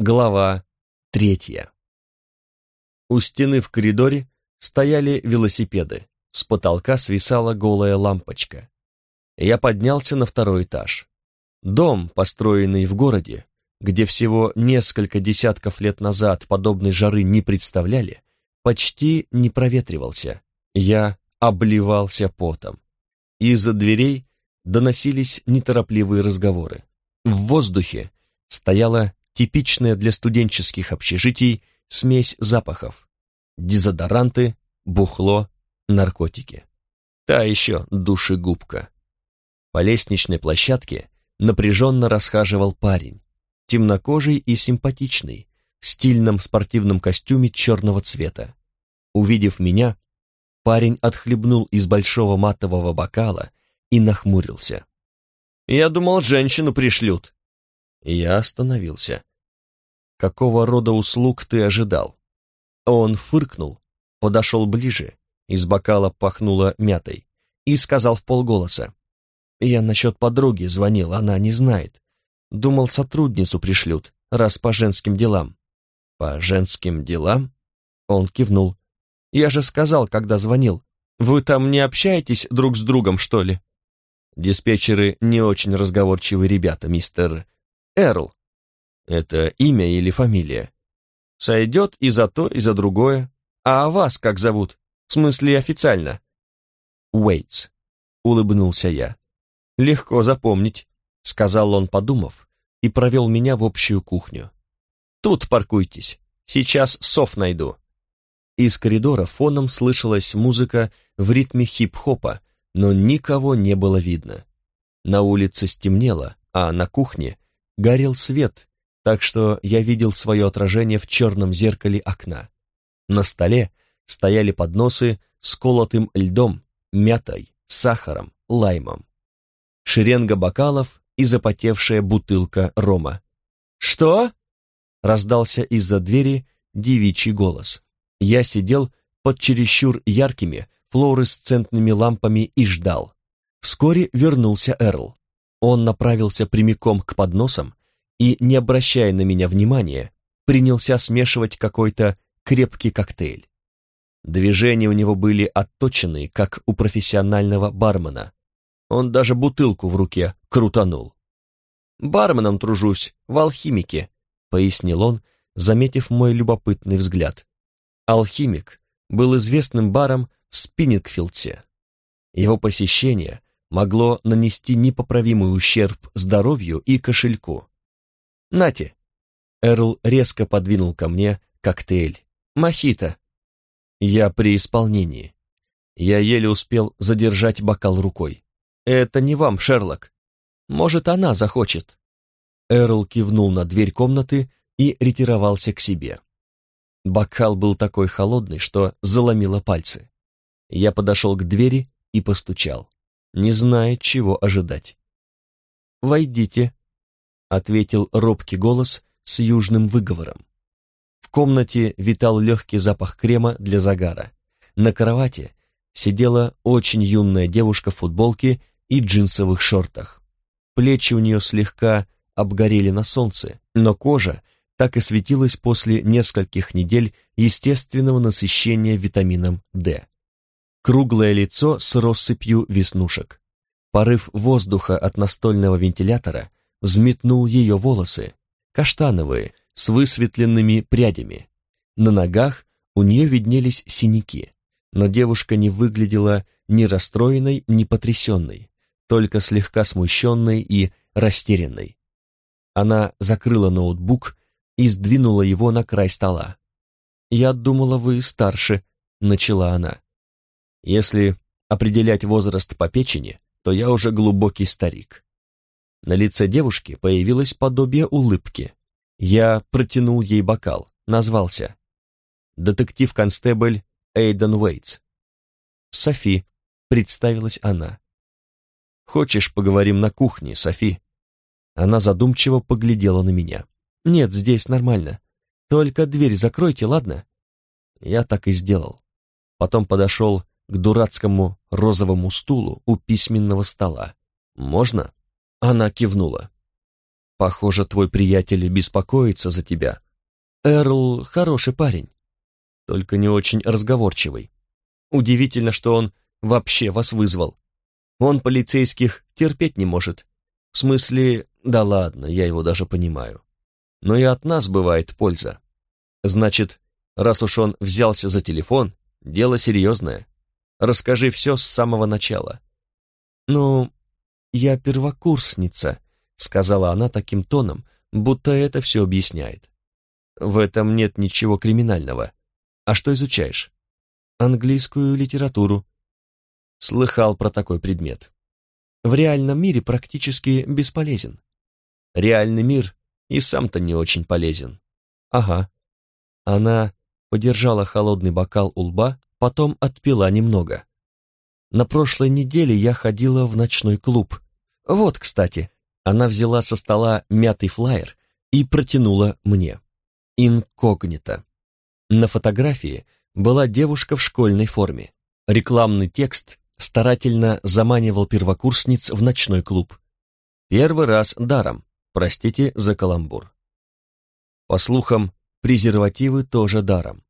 Глава третья. У стены в коридоре стояли велосипеды, с потолка свисала голая лампочка. Я поднялся на второй этаж. Дом, построенный в городе, где всего несколько десятков лет назад подобной жары не представляли, почти не проветривался. Я обливался потом. Из-за дверей доносились неторопливые разговоры. В воздухе стояла типичная для студенческих общежитий смесь запахов. Дезодоранты, бухло, наркотики. Та еще душегубка. По лестничной площадке напряженно расхаживал парень, темнокожий и симпатичный, в стильном спортивном костюме черного цвета. Увидев меня, парень отхлебнул из большого матового бокала и нахмурился. «Я думал, женщину пришлют». Я остановился. «Какого рода услуг ты ожидал?» Он фыркнул, подошел ближе, из бокала пахнуло мятой, и сказал в полголоса. «Я насчет подруги звонил, она не знает. Думал, сотрудницу пришлют, раз по женским делам». «По женским делам?» Он кивнул. «Я же сказал, когда звонил. Вы там не общаетесь друг с другом, что ли?» Диспетчеры не очень разговорчивые ребята, мистер Эрл. Это имя или фамилия? Сойдет и за то, и за другое. А вас как зовут? В смысле официально? Уэйтс. Улыбнулся я. Легко запомнить, сказал он, подумав, и провел меня в общую кухню. Тут паркуйтесь, сейчас сов найду. Из коридора фоном слышалась музыка в ритме хип-хопа, но никого не было видно. На улице стемнело, а на кухне горел свет, так что я видел свое отражение в черном зеркале окна. На столе стояли подносы с колотым льдом, мятой, сахаром, лаймом. Шеренга бокалов и запотевшая бутылка рома. «Что?» — раздался из-за двери девичий голос. Я сидел под чересчур яркими флуоресцентными лампами и ждал. Вскоре вернулся Эрл. Он направился прямиком к подносам, и, не обращая на меня внимания, принялся смешивать какой-то крепкий коктейль. Движения у него были отточенные, как у профессионального бармена. Он даже бутылку в руке крутанул. «Барменом тружусь, в алхимике», — пояснил он, заметив мой любопытный взгляд. Алхимик был известным баром в Спиннингфилдсе. Его посещение могло нанести непоправимый ущерб здоровью и кошельку. «Нате!» Эрл резко подвинул ко мне коктейль. «Мохито!» Я при исполнении. Я еле успел задержать бокал рукой. «Это не вам, Шерлок. Может, она захочет». Эрл кивнул на дверь комнаты и ретировался к себе. Бокал был такой холодный, что заломило пальцы. Я подошел к двери и постучал, не зная, чего ожидать. «Войдите», ответил робкий голос с южным выговором. В комнате витал легкий запах крема для загара. На кровати сидела очень юная девушка в футболке и джинсовых шортах. Плечи у нее слегка обгорели на солнце, но кожа так и светилась после нескольких недель естественного насыщения витамином D. Круглое лицо с россыпью веснушек. Порыв воздуха от настольного вентилятора взметнул ее волосы, каштановые, с высветленными прядями. На ногах у нее виднелись синяки, но девушка не выглядела ни расстроенной, ни потрясенной, только слегка смущенной и растерянной. Она закрыла ноутбук и сдвинула его на край стола. «Я думала, вы старше», — начала она. «Если определять возраст по печени, то я уже глубокий старик. На лице девушки появилось подобие улыбки. Я протянул ей бокал, назвался. Детектив-констебль Эйден Уэйтс. «Софи», — представилась она. «Хочешь, поговорим на кухне, Софи?» Она задумчиво поглядела на меня. «Нет, здесь нормально. Только дверь закройте, ладно?» Я так и сделал. Потом подошел к дурацкому розовому стулу у письменного стола. «Можно?» Она кивнула. Похоже, твой приятель беспокоится за тебя. Эрл хороший парень, только не очень разговорчивый. Удивительно, что он вообще вас вызвал. Он полицейских терпеть не может. В смысле, да ладно, я его даже понимаю. Но и от нас бывает польза. Значит, раз уж он взялся за телефон, дело серьезное. Расскажи все с самого начала. Ну, я первокурсница, сказала она таким тоном, будто это все объясняет. В этом нет ничего криминального. А что изучаешь? Английскую литературу. Слыхал про такой предмет. В реальном мире практически бесполезен. Реальный мир и сам-то не очень полезен. Ага. Она подержала холодный бокал у лба, потом отпила немного. На прошлой неделе я ходила в ночной клуб. Вот, кстати, она взяла со стола мятый флаер и протянула мне. Инкогнито. На фотографии была девушка в школьной форме. Рекламный текст старательно заманивал первокурсниц в ночной клуб. Первый раз даром, простите за каламбур. По слухам, презервативы тоже даром.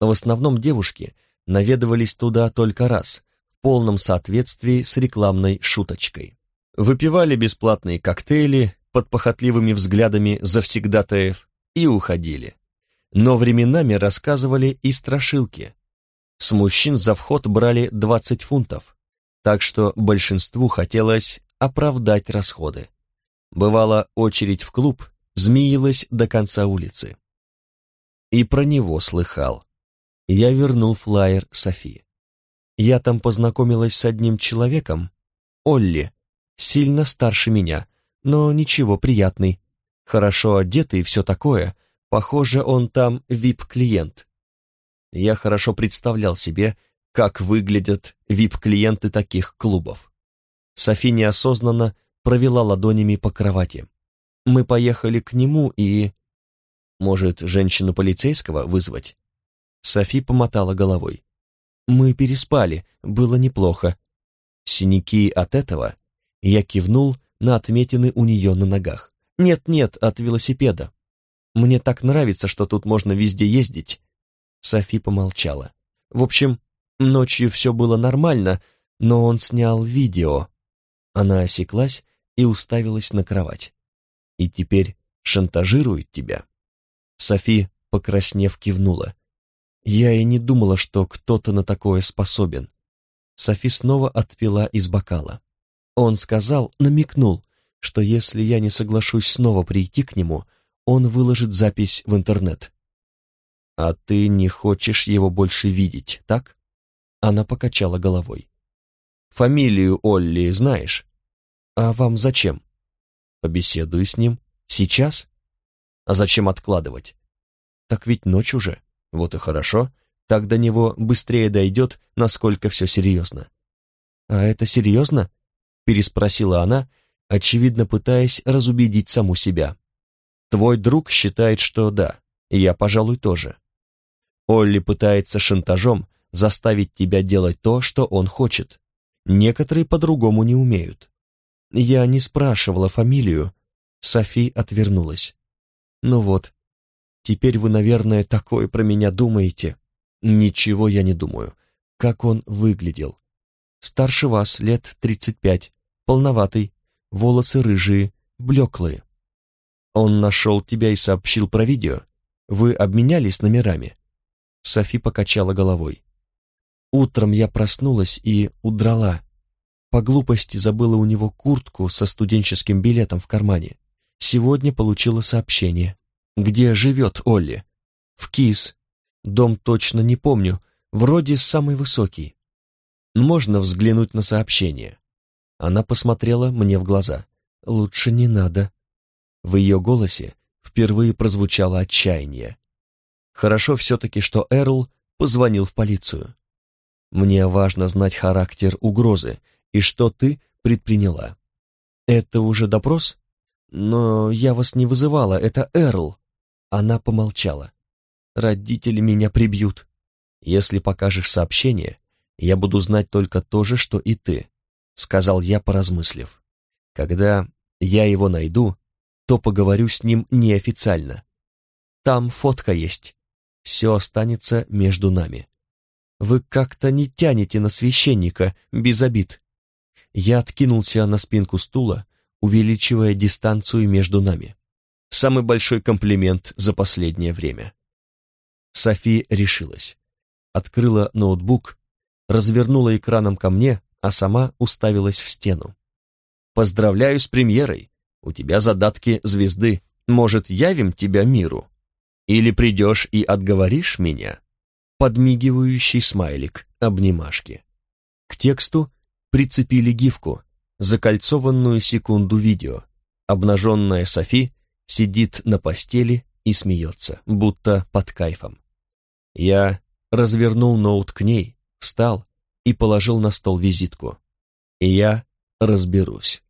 В основном девушки наведывались туда только раз, в полном соответствии с рекламной шуточкой. Выпивали бесплатные коктейли под похотливыми взглядами завсегдатаев и уходили. Но временами рассказывали и страшилки. С мужчин за вход брали 20 фунтов, так что большинству хотелось оправдать расходы. Бывала очередь в клуб, змеилась до конца улицы. И про него слыхал. Я вернул флаер Софи. Я там познакомилась с одним человеком, Олли, сильно старше меня, но ничего, приятный. Хорошо одетый и все такое. Похоже, он там вип-клиент. Я хорошо представлял себе, как выглядят вип-клиенты таких клубов. Софи неосознанно провела ладонями по кровати. Мы поехали к нему и... Может, женщину полицейского вызвать? Софи помотала головой. Мы переспали, было неплохо. Синяки от этого? Я кивнул на отметины у нее на ногах. Нет-нет, от велосипеда. Мне так нравится, что тут можно везде ездить. Софи помолчала. В общем, ночью все было нормально, но он снял видео. Она осеклась и уставилась на кровать. И теперь шантажирует тебя. Софи, покраснев, кивнула. Я и не думала, что кто-то на такое способен. Софи снова отпила из бокала. Он сказал, намекнул, что если я не соглашусь снова прийти к нему, он выложит запись в интернет. «А ты не хочешь его больше видеть, так?» Она покачала головой. «Фамилию Олли знаешь?» «А вам зачем?» «Побеседую с ним. Сейчас?» «А зачем откладывать?» «Так ведь ночь уже. Вот и хорошо. Так до него быстрее дойдет, насколько все серьезно». «А это серьезно?» Переспросила она, очевидно пытаясь разубедить саму себя. «Твой друг считает, что да, я, пожалуй, тоже. Олли пытается шантажом заставить тебя делать то, что он хочет. Некоторые по-другому не умеют. Я не спрашивала фамилию. Софи отвернулась. Ну вот, теперь вы, наверное, такое про меня думаете. Ничего я не думаю. Как он выглядел? Старше вас, лет тридцать пять полноватый, волосы рыжие, блеклые. Он нашел тебя и сообщил про видео. Вы обменялись номерами?» Софи покачала головой. «Утром я проснулась и удрала. По глупости забыла у него куртку со студенческим билетом в кармане. Сегодня получила сообщение. Где живет Олли? В КИС. Дом точно не помню, вроде самый высокий. Можно взглянуть на сообщение. Она посмотрела мне в глаза. «Лучше не надо». В ее голосе впервые прозвучало отчаяние. Хорошо все-таки, что Эрл позвонил в полицию. Мне важно знать характер угрозы и что ты предприняла. Это уже допрос? Но я вас не вызывала, это Эрл. Она помолчала. Родители меня прибьют. Если покажешь сообщение, я буду знать только то же, что и ты сказал я, поразмыслив. Когда я его найду, то поговорю с ним неофициально. Там фотка есть. Все останется между нами. Вы как-то не тянете на священника, без обид. Я откинулся на спинку стула, увеличивая дистанцию между нами. Самый большой комплимент за последнее время. Софи решилась. Открыла ноутбук, развернула экраном ко мне, а сама уставилась в стену. «Поздравляю с премьерой! У тебя задатки звезды. Может, явим тебя миру? Или придешь и отговоришь меня?» Подмигивающий смайлик, обнимашки. К тексту прицепили гифку, закольцованную секунду видео. Обнаженная Софи сидит на постели и смеется, будто под кайфом. Я развернул ноут к ней, встал и положил на стол визитку. И я разберусь.